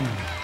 Mm.